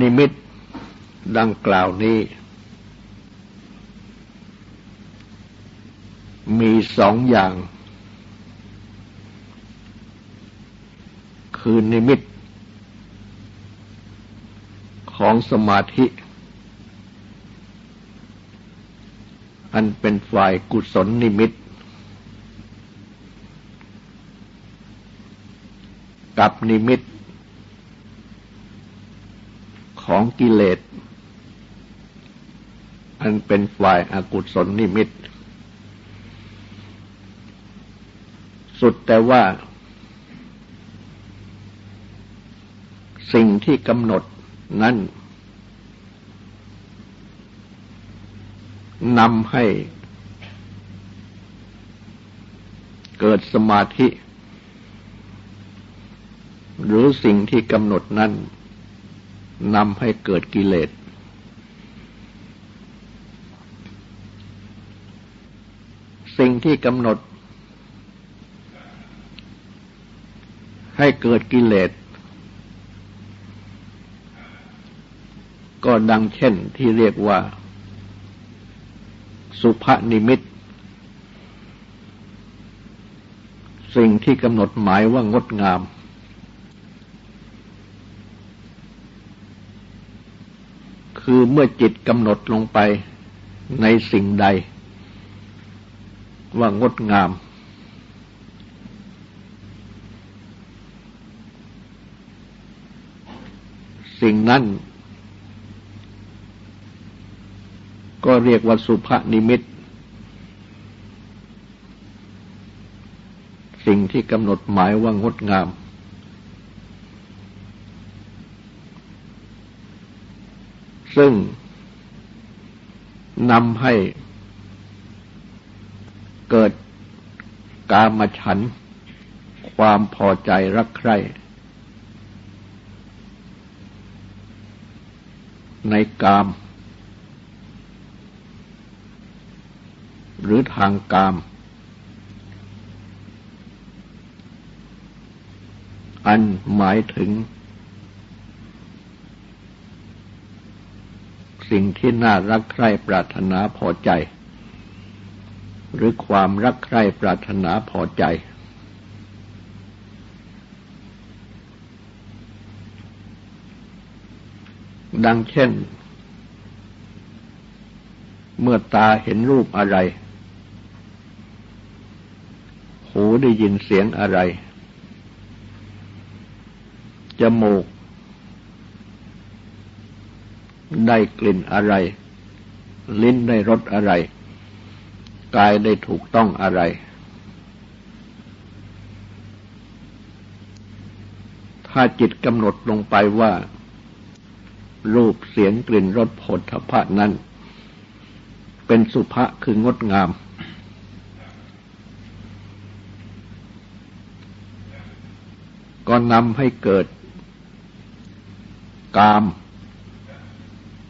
นิมิตดังกล่าวนี้ มีสองอย่าง คือนิมิต ของสมาธิ อันเป็นฝ่ายกุศลนิมิต กับนิมิต ของกิเลส อันเป็นฝ่ายอากุศลนิมิต สุดแต่ว่า สิ่งที่กำหนดนั้นนำให้เกิดสมาธิ หรือสิ่งที่กำหนดนั้น นำให้เกิดกิเลส สิ่งที่กำหนด ให้เกิดกิเลส ก็ดังเช่นที่เรียกว่า สุภนิมิต สิ่งที่กำหนดหมายว่างดงาม คือเมื่อจิตกำหนดลงไปในสิ่งใด ว่างดงาม สิ่งนั้นก็เรียกว่าสุภนิมิต สิ่งที่กำหนดหมายว่างดงาม ซึ่งนำให้เกิดกามฉัน ความพอใจรักใคร่ ในกาม หรือทางกาม อันหมายถึง สิ่งที่น่ารักใคร่ปรารถนาพอใจ หรือความรักใคร่ปรารถนาพอใจ ดังเช่น เมื่อตาเห็นรูปอะไร หูได้ยินเสียงอะไร จมูก ได้กลิ่นอะไร ลิ้นได้รสอะไร กายได้ถูกต้องอะไร ถ้าจิตกำหนดลงไปว่า รูปเสียงกลิ่นรสผลทพะนั้น เป็นสุภะคืองดงาม ก็นำให้เกิด กาม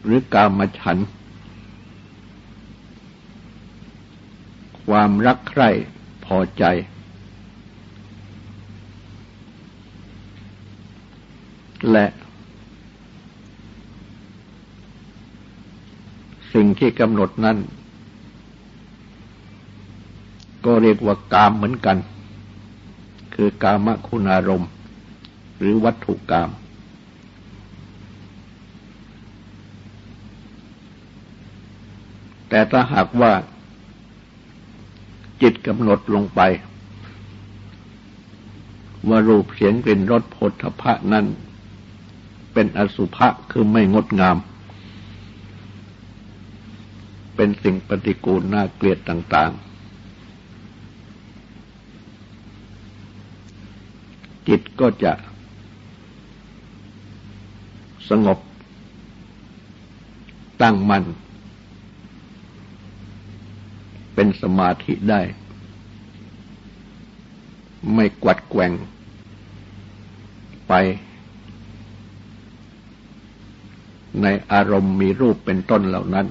หรือกามฉัน ความรักใคร่พอใจ และสิ่งที่กำหนดนั้น ก็เรียกว่ากามเหมือนกัน คือกามคุณอารมณ์ หรือวัตถุกรรม แต่ถ้าหากว่าจิตกำหนดลงไป ว่ารูปเสียงกลิ่นรสผลทพะนั้น เป็นอสุภะคือไม่งดงาม เป็นสิ่งปฏิกูลน่าเกลียดต่าง ๆ จิตก็จะสงบตั้งมัน่น เป็นสมาธิได้ ไม่กวัดแกว่ง ไป ในอารมณ์มีรูปเป็นต้นเหล่านั้น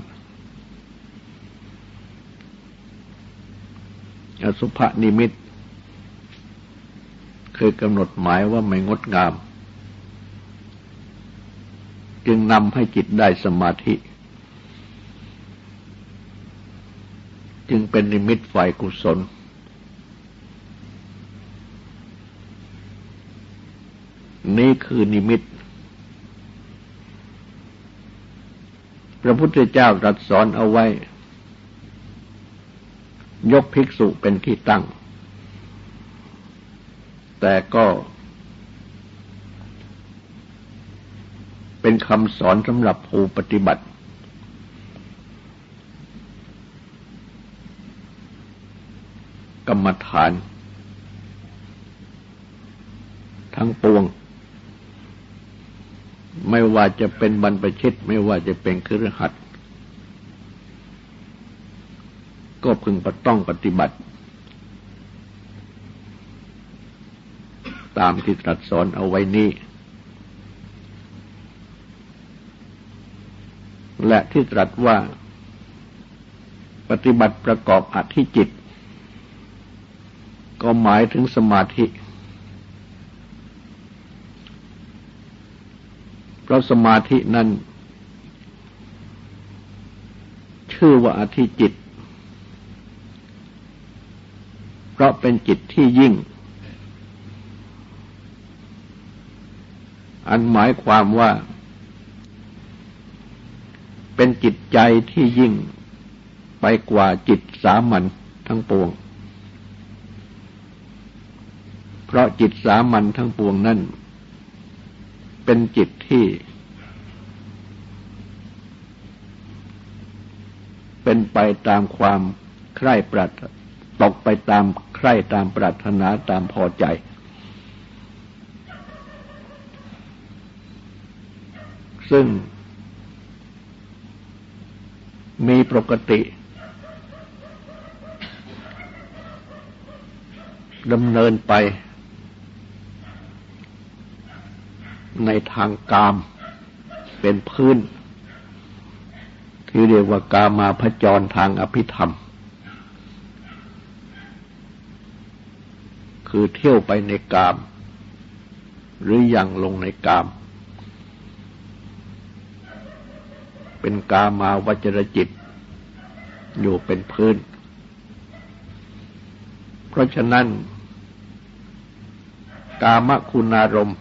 อสุภนิมิต คือกำหนดหมายว่าไม่งดงาม จึงนำให้จิตได้สมาธิ จึงเป็นนิมิตฝ่ายกุศล นี่คือนิมิต พระพุทธเจ้าตรัสสอนเอาไว้ ยกภิกษุเป็นที่ตั้ง แต่ก็เป็นคำสอนสำหรับผู้ปฏิบัติ รรมฐาน ทั้งปวง ไม่ว่าจะเป็นบรรพชิต ไม่ว่าจะเป็นครือขัดก็พึงปต้องปฏิบัติ ตามที่ตรัสสอนเอาไว้นี้ และที่ตรัสว่า ปฏิบัติประกอบอธิจิต ก็หมายถึงสมาธิ เพราะสมาธินั้น ชื่อว่าอธิจิต เพราะเป็นจิตที่ยิ่ง อันหมายความว่า เป็นจิตใจที่ยิ่งไปกว่าจิตสามัญทั้งปวง เพ ราะจิตสามัญทั้งปวงนั้นเป็นจิตที่ เป็นไปตามความใคร่ปรารตกไปตามใคร่ตามปรารถนาตามพอใจ ซึ่งมีปกติดำเนินไป ในทางกามเป็นพื้น ที่เรียกว่ากามาพจรทางอภิธรรม คือเที่ยวไปในกาม หรือยังลงในกาม เป็นกามาวจรจิต อยู่เป็นพื้น เพราะฉะนั้น กามคุณารมณ์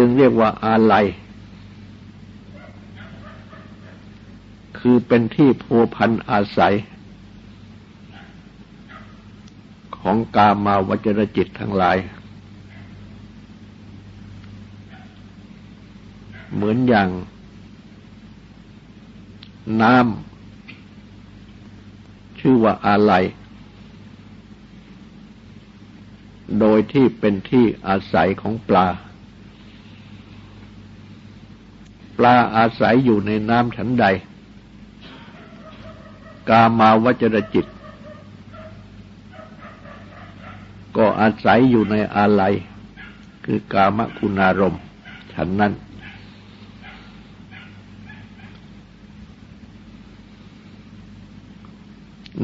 จึงเรียกว่าอาลัย คือเป็นที่พัวพันอาศัย ของกามาวจรจิตทั้งหลาย เหมือนอย่างน้ำชื่อว่าอาลัย โดยที่เป็นที่อาศัยของปลา ปลาอาศัยอยู่ในน้ำฉันใด กามาวจรจิต ก็อาศัยอยู่ในอาลัย คือกามคุณารมฉันนั้น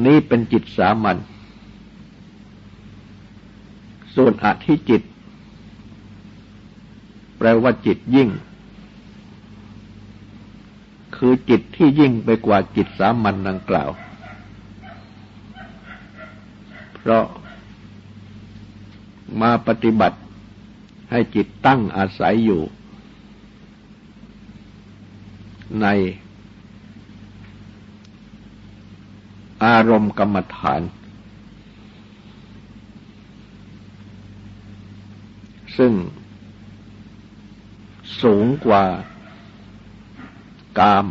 นี้เป็นจิตสามัญส่วนอธิจิต แปลว่าจิตยิ่ง คือจิตที่ยิ่งไปกว่าจิตสามัญดังกล่าว เพราะมาปฏิบัติให้จิตตั้งอาศัยอยู่ ในอารมณ์กรรมฐาน ซึ่งสูงกว่า กาม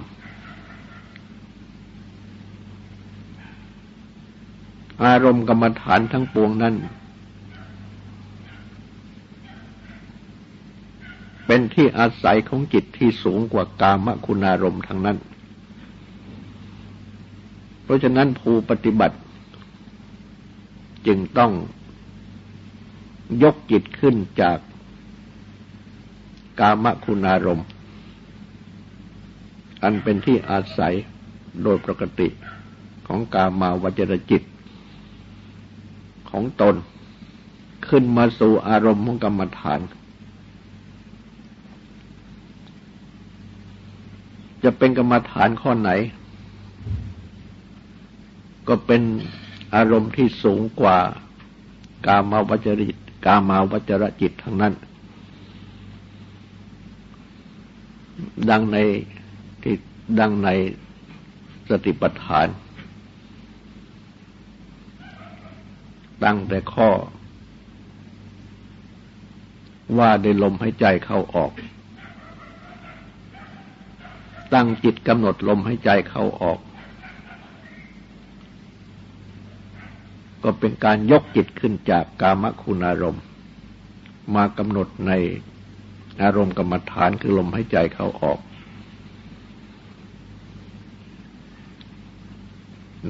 อารมณ์กรรมฐานทั้งปวงนั้น เป็นที่อาศัยของจิตที่สูงกว่ากามคุณอารมณ์ทั้งนั้น เพราะฉะนั้นผู้ปฏิบัติ จึงต้องยกจิตขึ้นจากกามคุณอารมณ์ อันเป็นที่อาศัยโดยปกติของกามาวจรจิต ของตน ขึ้นมาสู่อารมณ์ของกรรมฐาน จะเป็นกรรมฐานข้อไหน ก็เป็นอารมณ์ที่สูงกว่ากามาวจริตกามาวจรจิตทั้งนั้น ดังใน ดังในสติปัฏฐาน ตั้งแต่ข้อ ว่าได้ลมให้ใจเข้าออก ตั้งจิตกำหนดลมให้ใจเข้าออก ก็เป็นการยกจิตขึ้นจากกามคุณอารมณ์ มากำหนดในอารมณ์กรรมฐานคือลมให้ใจเข้าออก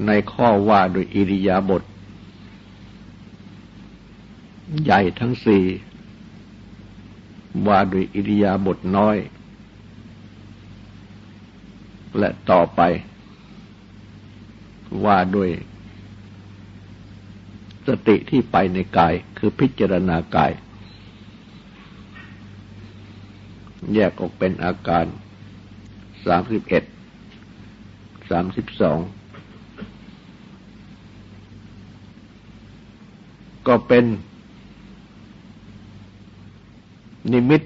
ในข้อว่าโดยอิริยาบถใหญ่ทั้งสี่ว่าโดยอิริยาบถน้อย และต่อไป ว่าโดยสติที่ไปในกายคือพิจารณากาย แยกออกเป็นอาการสามสิบเอ็ดสามสิบสอง ก็เป็น นิมิต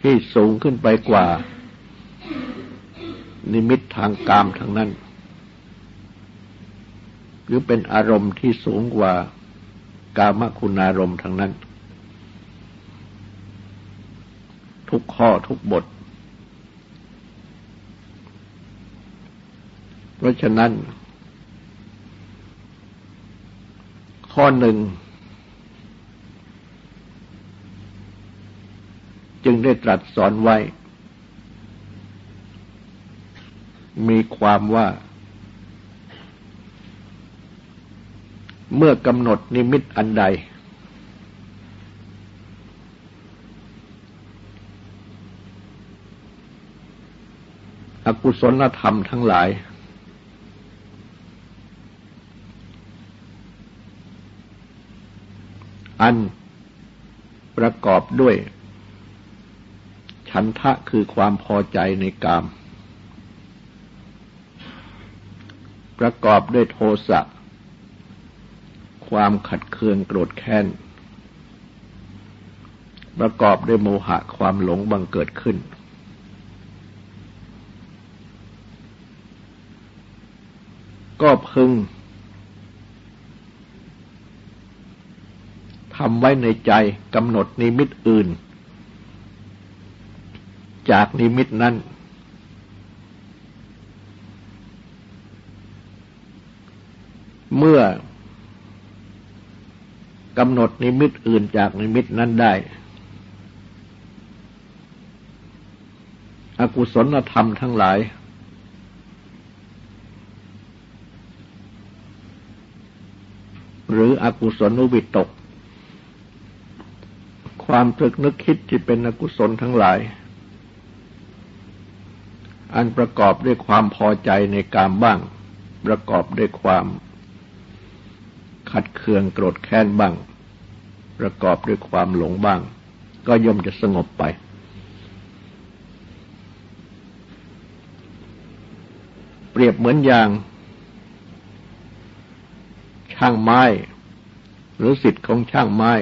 ที่สูงขึ้นไปกว่า นิมิตทางกามทางนั้น หรือเป็นอารมณ์ที่สูงกว่ากามคุณอารมณ์ทางนั้น ทุกข้อทุกบทเพราะฉะนั้น ข้อหนึ่ง จึงได้ตรัสสอนไว้ มีความว่า เมื่อกำหนดนิมิตอันใด อกุศลธรรมทั้งหลาย อันประกอบด้วย ฉันทะคือความพอใจในกาม ประกอบด้วยโทสะความขัดเคืองโกรธแค้น ประกอบด้วยโมหะความหลงบังเกิดขึ้น ก็พึง ทำไว้ในใจกำหนดนิมิตอื่น จากนิมิตนั้น เมื่อกำหนดนิมิตอื่นจากนิมิตนั้นได้ อกุศลธรรมทั้งหลาย หรืออกุศลนุวิตก ความตรึกนึกคิดที่เป็นอกุศลทั้งหลาย อันประกอบด้วยความพอใจในกามบ้าง ประกอบด้วยความ ขัดเคืองโกรธแค้นบ้าง ประกอบด้วยความหลงบ้าง ก็ย่อมจะสงบไป เปรียบเหมือนอย่าง ช่างไม้ หรือสิทธิ์ของช่างไม้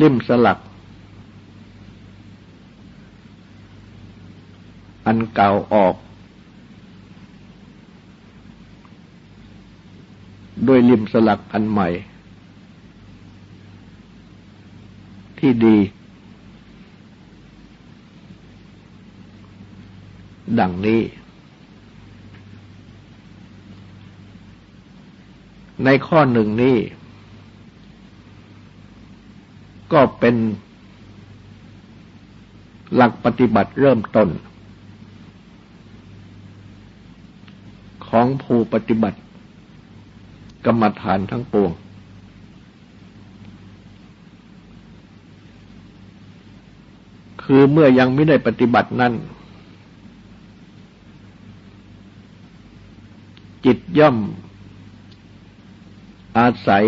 ลิ่มสลัก อันเก่าออก ด้วยลิมสลักอันใหม่ ที่ดี ดังนี้ ในข้อหนึ่งนี้ ก็เป็นหลักปฏิบัติเริ่มต้น ของผู้ปฏิบัติ กรรมฐานทั้งปวง คือเมื่อยังไม่ได้ปฏิบัตินั้นจิตย่อมอาศัย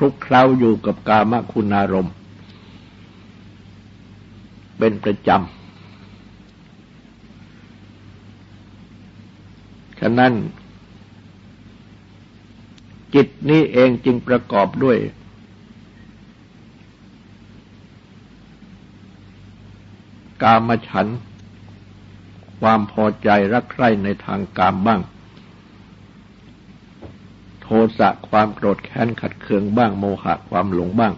ลุกเคล้าอยู่กับกามคุณอารมณ์ เป็นประจำ ฉะนั้น จิตนี้เองจึงประกอบด้วย กามฉัน ความพอใจรักใคร่ในทางกามบ้าง สะความโกรธแค้นขัดเคืองบ้างโมหะความหลงบ้าง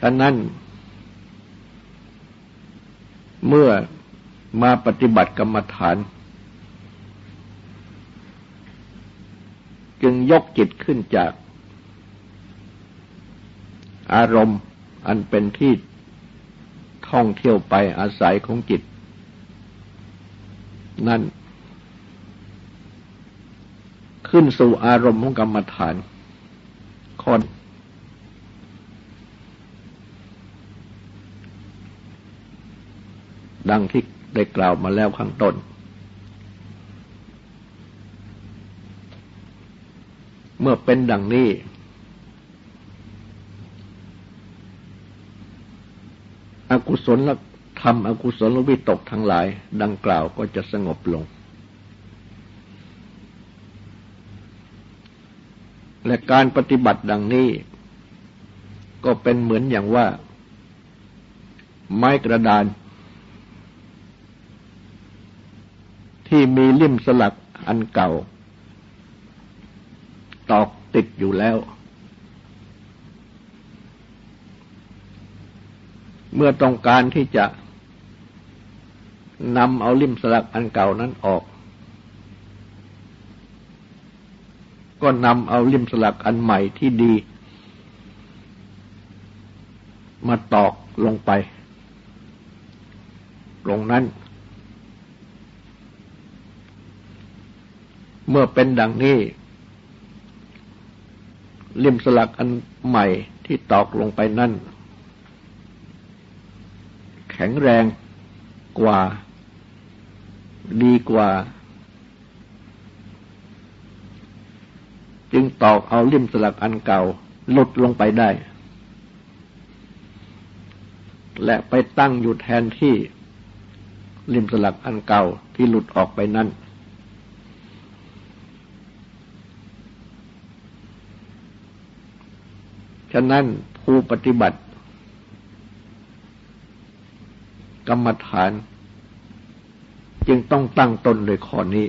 ฉะนั้น เมื่อมาปฏิบัติกรรมฐาน จึงยกจิตขึ้นจาก อารมณ์อันเป็นที่ท่องเที่ยวไปอาศัยของจิต นั่น ขึ้นสู่อารมณ์ของกรรมฐานคนดังที่ได้กล่าวมาแล้วข้างต้น เมื่อเป็นดังนี้ อกุศลธรรมอกุศลวิตกทั้งหลาย ดังกล่าวก็จะสงบลง และการปฏิบัติดังนี้ ก็เป็นเหมือนอย่างว่า ไม้กระดาน ที่มีลิ่มสลักอันเก่า ตอกติดอยู่แล้ว เมื่อต้องการที่จะนำเอาลิ่มสลักอันเก่านั้นออก ก็นำเอาลิมสลักอันใหม่ที่ดี มาตอกลงไปตรงนั้น เมื่อเป็นดังนี้ลิมสลักอันใหม่ที่ตอกลงไปนั่น แข็งแรงกว่า ดีกว่า จึงตอกเอาลิ่มสลักอันเก่าหลุดลงไปได้ และไปตั้งอยู่แทนที่ลิ่มสลักอันเก่าที่หลุดออกไปนั้น ฉะนั้นผู้ปฏิบัติ กรรมฐาน จึงต้องตั้งตนโดยข้อนี้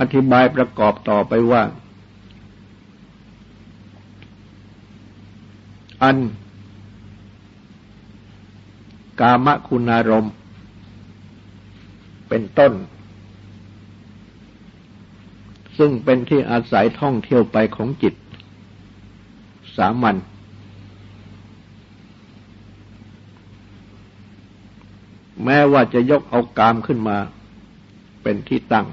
อธิบายประกอบต่อไปว่า อัน กามคุณารมเป็นต้น ซึ่งเป็นที่อาศัยท่องเที่ยวไปของจิต สามัญแม้ว่าจะยกเอากามขึ้นมา เป็นที่ตั้ง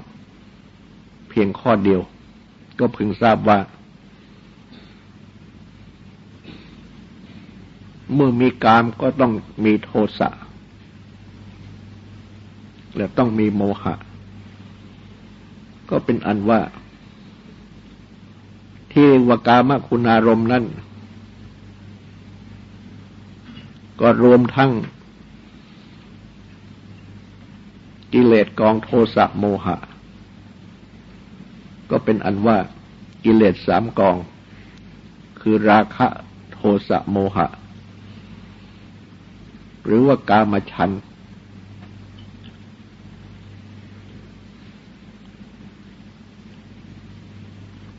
พียงข้อเดียว ก็พึงทราบว่า เมื่อมีกามก็ต้องมีโทสะและต้องมีโมหะ ก็เป็นอันว่า ที่วกามคุณารมณ์นั้นก็รวมทั้งกิเลสกองโทสะโมหะ ก็เป็นอันว่ากิเลสสามกอง คือราคะโทสะโมหะ หรือว่ากามฉัน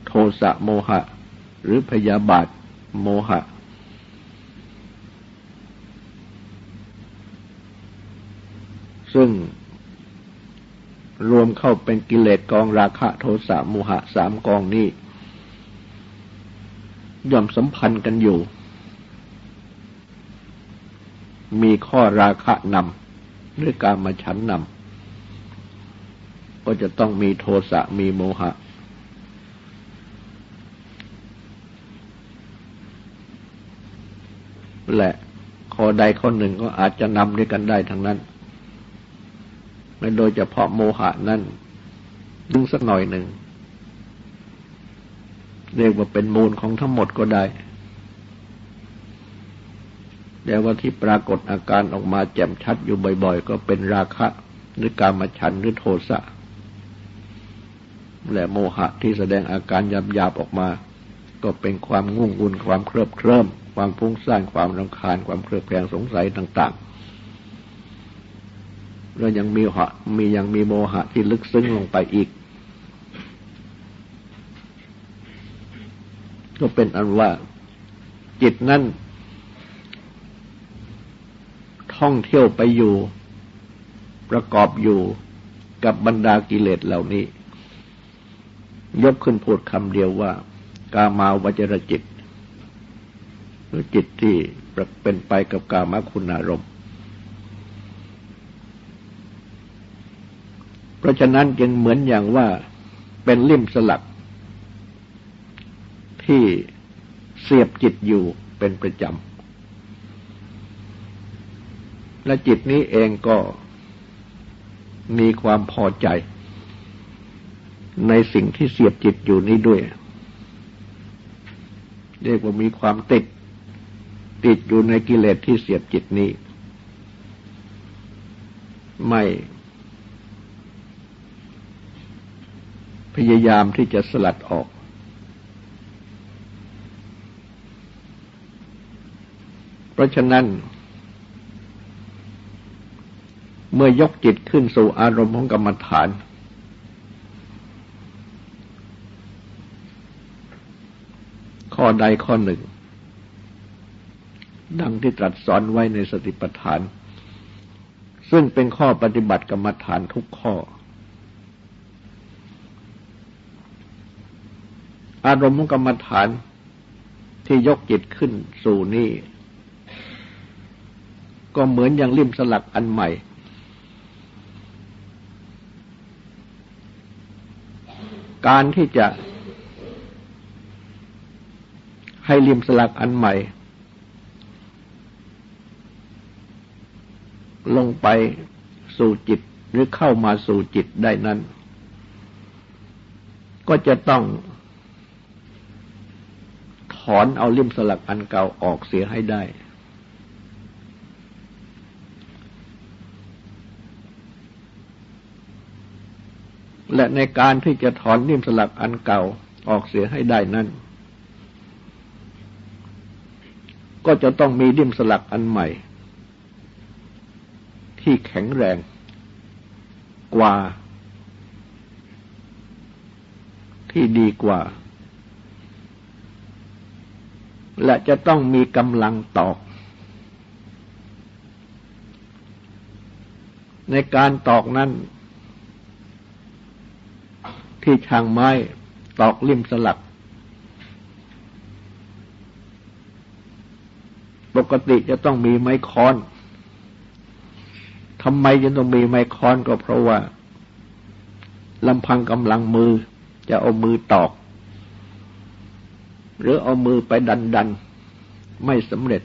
โทสะโมหะ หรือพยาบาทโมหะ ซึ่ง รวมเข้าเป็นกิเลสกองราคะโทสะโมหะสามกองนี้ย่อมสัมพันธ์กันอยู่ มีข้อราคะนำหรือการมาฉันนำก็จะต้องมีโทสะมีโมหะ และข้อใดข้อหนึ่งก็อาจจะนำด้วยกันได้ทั้งนั้น ไม่โดยเฉพาะโมหะนั้นดึงสักหน่อยหนึ่ง เรียกว่าเป็นมูลของทั้งหมดก็ได้แต่ว่าที่ปรากฏอาการออกมาแจ่มชัดอยู่บ่อย ๆ ก็เป็นราคะหรือการมาฉันหรือโทสะและโมหะที่แสดงอาการหยาบๆออกมา ก็เป็นความงุ่งอุ่นความเคริบเคลิ้มความฟุ้งซ่านความรำคาญความเครือบแคลงสงสัยต่าง ๆ แล้วยังมีหะมียังมีโมหะที่ลึกซึ้งลงไปอีก ก็เป็นอันว่าจิตนั้นท่องเที่ยวไปอยู่ ประกอบอยู่กับบรรดากิเลสเหล่านี้ ยกขึ้นพูดคำเดียวว่า กามาวจรจิต หรือจิตที่เป็นไปกับกามคุณอารมเราะฉะนั้นจึงเหมือนอย่างว่าเป็นลิ่มสลัก ที่เสียบจิตอยู่เป็นประจำ และจิตนี้เองก็มีความพอใจ ในสิ่งที่เสียบจิตอยู่นี้ด้วย เรียกว่ามีความติด ติดอยู่ในกิเลสที่เสียบจิตนี้ ไม่ พยายามที่จะสลัดออก เพราะฉะนั้น เมื่อยกจิตขึ้นสู่อารมณ์ของกรรมฐาน ข้อใดข้อหนึ่ง ดังที่ตรัสสอนไว้ในสติปัฏฐาน ซึ่งเป็นข้อปฏิบัติกรรมฐานทุกข้อ อารมณ์ของกรรมฐานที่ยกจิตขึ้นสู่นี่ก็เหมือนอย่างริมสลักอันใหม่ การที่จะให้ริมสลักอันใหม่ ลงไปสู่จิตหรือเข้ามาสู่จิตได้นั้น ก็จะต้อง อนเอาริมสลักอันเก่าออกเสียให้ได้ และในการที่จะถอนนิ่มสลักอันเก่าออกเสียให้ได้นั้นก็จะต้องมีดิ่มสลักอันใหม่ ที่แข็งแรงกว่า ที่ดีกว่า และจะต้องมีกำลังตอก ในการตอกนั้น ที่ช่างไม้ตอกลิ่มสลัก ปกติจะต้องมีไม้ค้อนทำไมจะต้องมีไม้ค้อนก็เพราะว่าลำพังกำลังมือจะเอามือตอก หรือเอามือไปดันดันไม่สำเร็จ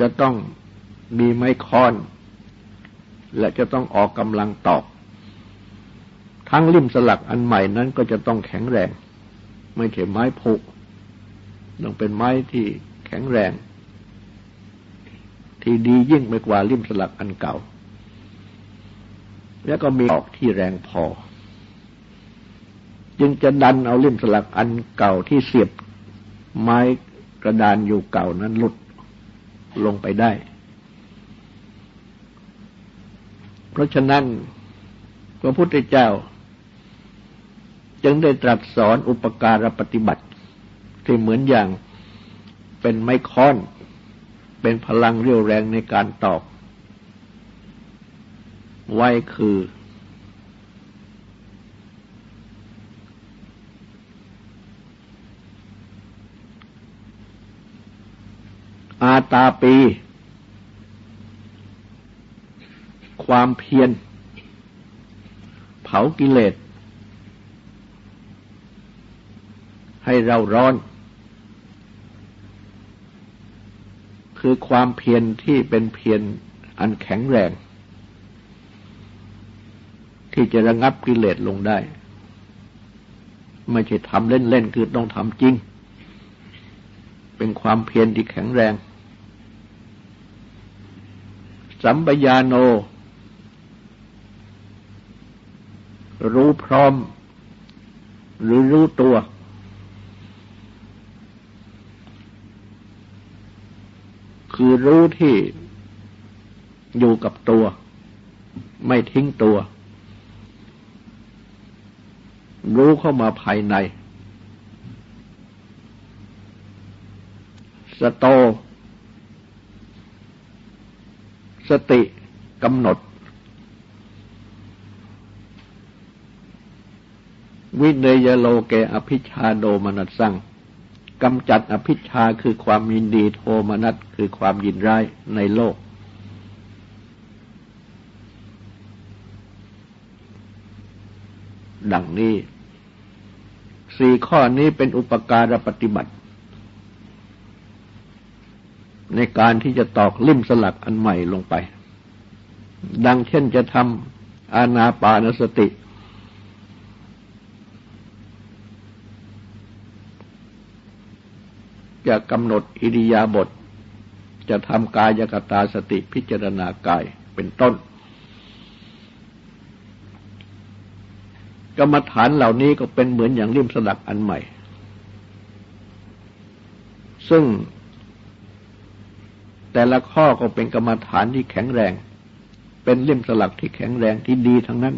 จะต้องมีไม้ค้อน และจะต้องออกกำลังตอก ทั้งริมสลักอันใหม่นั้นก็จะต้องแข็งแรง ไม่ใช่ไม้ผุต้องเป็นไม้ที่แข็งแรง ที่ดียิ่งไปกว่าริมสลักอันเก่า แล้วก็มีออกที่แรงพอ จึงจะดันเอาริมสลักอันเก่าที่เสียบไม้กระดานอยู่เก่านั้นหลุดลงไปได้ เพราะฉะนั้นพระพุทธเจ้า จึงได้ตรัสสอนอุปการปฏิบัติ ที่เหมือนอย่างเป็นไม้ค้อน เป็นพลังเรี่ยวแรงในการตอกไว้คือ อาตาปี ความเพียร เผากิเลส ให้เราร้อน คือความเพียรที่เป็นเพียรอันแข็งแรง ที่จะระงับกิเลสลงได้ ไม่ใช่ทำเล่นๆ คือต้องทำจริงเป็นความเพียรที่แข็งแรง สัมปยาโน รู้พร้อม หรือรู้ตัว คือรู้ที่อยู่กับตัว ไม่ทิ้งตัว รู้เข้ามาภายใน สโต สติกำหนด วิเนยโลเกอภิชาโดมนัสสังกำจัดอภิชาคือความยินดีโทมนัสคือความยินร้ายในโลก ดังนี้ สี่ข้อนี้เป็นอุปการปฏิบัติ ในการที่จะตอกลิ่มสลักอันใหม่ลงไป ดังเช่นจะทำอาณาปานสติ จะกำหนดอิริยาบถจะทำกายกตาสติพิจารณากายเป็นต้น กรรมฐานเหล่านี้ก็เป็นเหมือนอย่างริมสลักอันใหม่ ซึ่ง แต่ละข้อก็เป็นกรรมฐานที่แข็งแรง เป็นริมสลักที่แข็งแรงที่ดีทั้งนั้น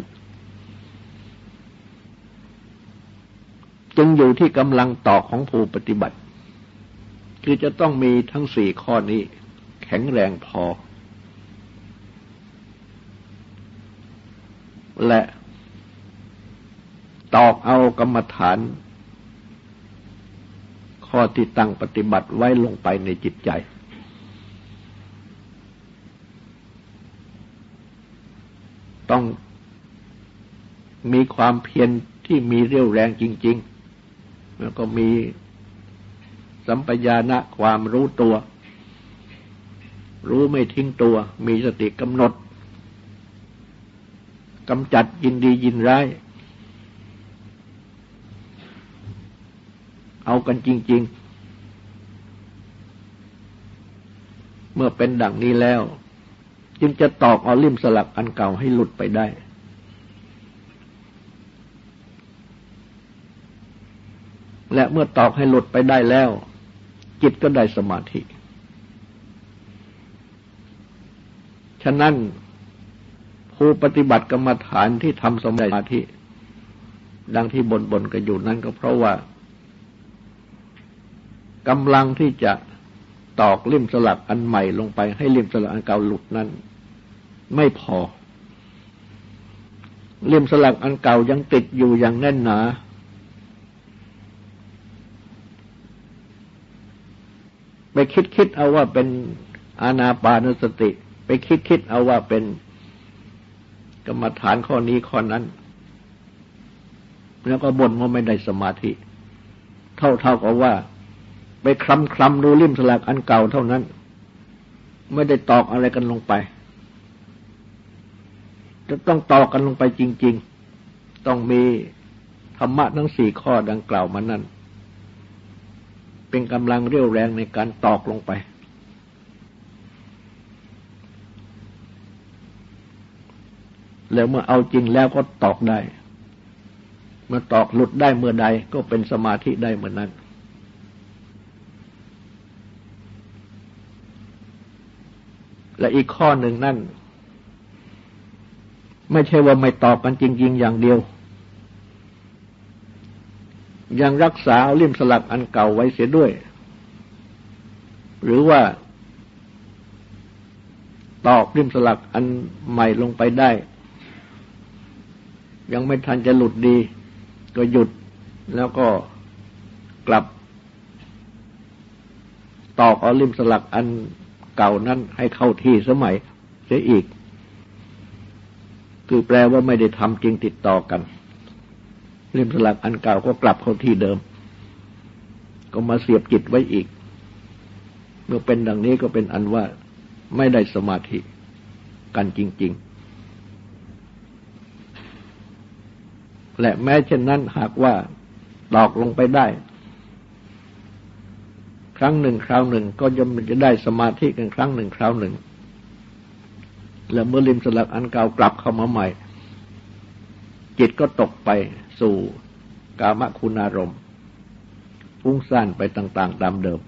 จึงอยู่ที่กำลังต่อของผู้ปฏิบัติ คือจะต้องมีทั้งสี่ข้อนี้ แข็งแรงพอ และตอกเอากรรมฐาน ข้อที่ตั้งปฏิบัติไว้ลงไปในจิตใจ ต้องมีความเพียรที่มีเรี่ยวแรงจริง ๆ แล้วก็มีสัมปญาณะความรู้ตัว รู้ไม่ทิ้งตัว มีสติกำหนดกำจัดยินดียินร้าย เอากันจริง ๆ เมื่อเป็นดังนี้แล้ว จึงจะตอกเอาลิ่มสลักอันเก่าให้หลุดไปได้ และเมื่อตอกให้หลุดไปได้แล้ว จิตก็ได้สมาธิ ฉะนั้นผู้ปฏิบัติกรรมฐานที่ทำสมาธิ ดังที่บนบนกันอยู่นั้นก็เพราะว่ากำลังที่จะตอกลิ่มสลักอันใหม่ลงไปให้ลิ่มสลักอันเก่าหลุดนั้น ไม่พอลิ่มสลักอันเก่ายังติดอยู่อย่างแน่นหนา ไปคิดคิดเอาว่าเป็นอาณาปานสติ ไปคิดคิดเอาว่าเป็นกรรมฐานข้อนี้ข้อนั้น แล้วก็บ่นว่าไม่ได้สมาธิ เท่าเท่ากับว่า ไปคลำคลำดูริมสลักอันเก่าเท่านั้น ไม่ได้ตอกอะไรกันลงไป จะต้องตอกกันลงไปจริง ๆ ต้องมีธรรมะทั้งสี่ข้อดังกล่าวมานั้นเป็นกำลังเรี่ยวแรงในการตอกลงไป แล้วเมื่อเอาจริงแล้วก็ตอกได้ เมื่อตอกหลุดได้เมื่อใดก็เป็นสมาธิได้เมื่อนั้นและอีกข้อหนึ่งนั่น ไม่ใช่ว่าไม่ตอกกันจริง ๆ อย่างเดียว ยังรักษาเอลิ่มสลักอันเก่าไว้เสียด้วย หรือว่า ตอกลิ่มสลักอันใหม่ลงไปได้ ยังไม่ทันจะหลุดดี ก็หยุดแล้วก็กลับ ตอกเอาลิ่มสลักอันเก่านั้นให้เข้าที่สมัยเสียอีก คือแปลว่าไม่ได้ทำจริงติดต่อกัน เล่มสลักอันเก่าก็กลับเข้าที่เดิม ก็มาเสียบจิตไว้อีก เมื่อเป็นดังนี้ก็เป็นอันว่าไม่ได้สมาธิกันจริง ๆ และแม้เช่นนั้นหากว่าตอกลงไปได้ ครั้งหนึ่งคราวหนึ่งก็ย่อมจะได้สมาธิกันครั้งหนึ่งคราวหนึ่ง และเมื่อลิมสลักอันเก่ากลับเข้ามาใหม่ จิตก็ตกไปสู่กามคุณอารมณ์ฟุ้งซ่านไปต่าง ๆ ตามเดิม